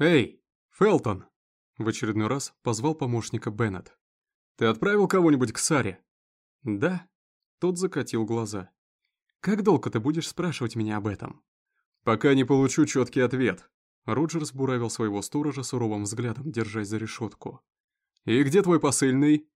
«Эй, Фелтон!» В очередной раз позвал помощника Беннет. «Ты отправил кого-нибудь к Саре?» «Да». Тот закатил глаза. «Как долго ты будешь спрашивать меня об этом?» «Пока не получу четкий ответ». Роджерс буравил своего сторожа суровым взглядом, держась за решетку. «И где твой посыльный?»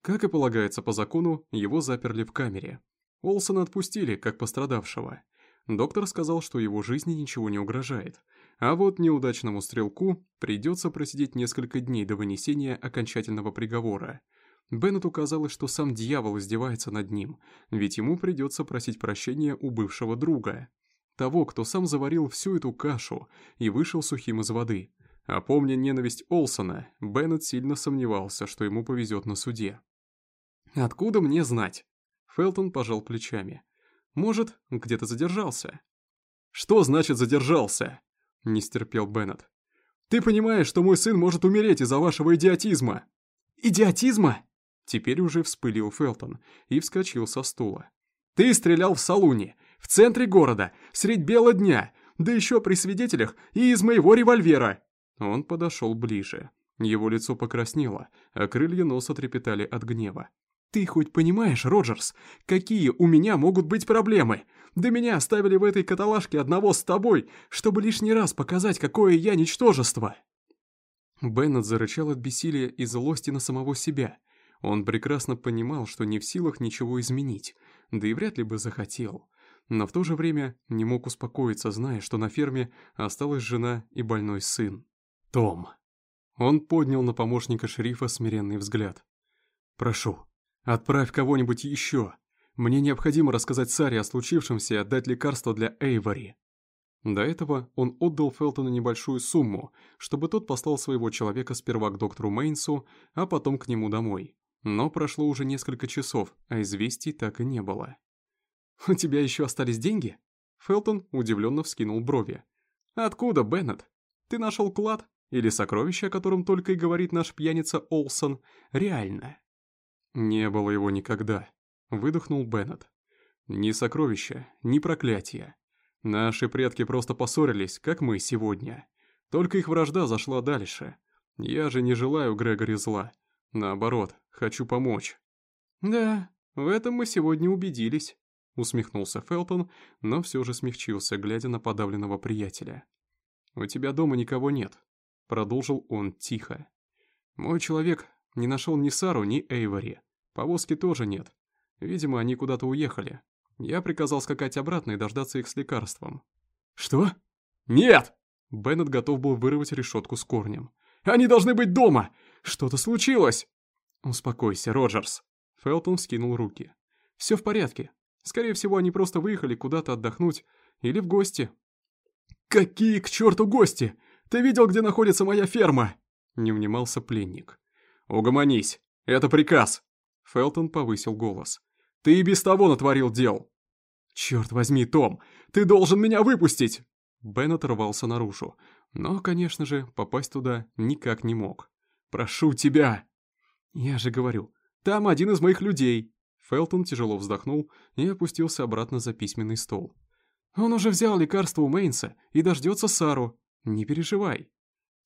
Как и полагается по закону, его заперли в камере. Олсона отпустили, как пострадавшего. Доктор сказал, что его жизни ничего не угрожает. А вот неудачному стрелку придется просидеть несколько дней до вынесения окончательного приговора. Беннету казалось, что сам дьявол издевается над ним, ведь ему придется просить прощения у бывшего друга. Того, кто сам заварил всю эту кашу и вышел сухим из воды. А помня ненависть Олсона, Беннет сильно сомневался, что ему повезет на суде. «Откуда мне знать?» Фелтон пожал плечами. «Может, где-то задержался?» «Что значит задержался?» Не стерпел Беннет. «Ты понимаешь, что мой сын может умереть из-за вашего идиотизма?» «Идиотизма?» Теперь уже вспылил Фелтон и вскочил со стула. «Ты стрелял в салуне, в центре города, средь бела дня, да еще при свидетелях и из моего револьвера!» Он подошел ближе. Его лицо покраснело, а крылья носа трепетали от гнева. «Ты хоть понимаешь, Роджерс, какие у меня могут быть проблемы? Да меня оставили в этой каталажке одного с тобой, чтобы лишний раз показать, какое я ничтожество!» Беннет зарычал от бессилия и злости на самого себя. Он прекрасно понимал, что не в силах ничего изменить, да и вряд ли бы захотел. Но в то же время не мог успокоиться, зная, что на ферме осталась жена и больной сын. Том. Он поднял на помощника шерифа смиренный взгляд. «Прошу, отправь кого-нибудь еще. Мне необходимо рассказать Саре о случившемся и отдать лекарство для Эйвори». До этого он отдал Фелтону небольшую сумму, чтобы тот послал своего человека сперва к доктору Мейнсу, а потом к нему домой. Но прошло уже несколько часов, а известий так и не было. «У тебя еще остались деньги?» Фелтон удивленно вскинул брови. «Откуда, Беннет? Ты нашел клад? Или сокровище, о котором только и говорит наш пьяница Олсон, реально?» «Не было его никогда», — выдохнул Беннет. «Ни сокровища, ни проклятия. Наши предки просто поссорились, как мы сегодня. Только их вражда зашла дальше. Я же не желаю Грегори зла. Наоборот, хочу помочь». «Да, в этом мы сегодня убедились», — усмехнулся Фелтон, но все же смягчился, глядя на подавленного приятеля. «У тебя дома никого нет», — продолжил он тихо. «Мой человек не нашел ни Сару, ни Эйвори. Повозки тоже нет. Видимо, они куда-то уехали. Я приказал скакать обратно и дождаться их с лекарством». «Что? Нет!» Беннет готов был вырвать решетку с корнем. «Они должны быть дома! Что-то случилось!» «Успокойся, Роджерс!» Фелтон скинул руки. «Все в порядке. Скорее всего, они просто выехали куда-то отдохнуть или в гости». «Какие к черту гости? Ты видел, где находится моя ферма?» Не внимался пленник. «Угомонись! Это приказ!» Фелтон повысил голос. «Ты и без того натворил дел!» «Черт возьми, Том! Ты должен меня выпустить!» Бен оторвался наружу, но, конечно же, попасть туда никак не мог. «Прошу тебя!» «Я же говорю, там один из моих людей!» Фелтон тяжело вздохнул и опустился обратно за письменный стол. «Он уже взял лекарство у Мейнса и дождется Сару. Не переживай».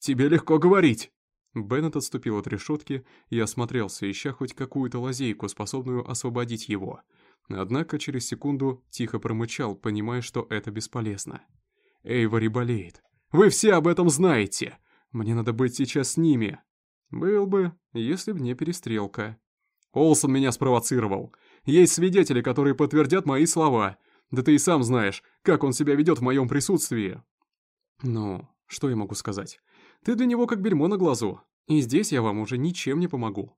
«Тебе легко говорить!» Беннет отступил от решетки и осмотрелся, ища хоть какую-то лазейку, способную освободить его. Однако через секунду тихо промычал, понимая, что это бесполезно. «Эйвори болеет. Вы все об этом знаете! Мне надо быть сейчас с ними!» «Был бы, если б не перестрелка». «Олсон меня спровоцировал. Есть свидетели, которые подтвердят мои слова. Да ты и сам знаешь, как он себя ведет в моем присутствии». «Ну, что я могу сказать? Ты для него как бельмо на глазу, и здесь я вам уже ничем не помогу.